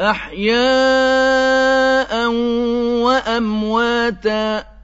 أَحْيَاءً وَأَمْوَاتًا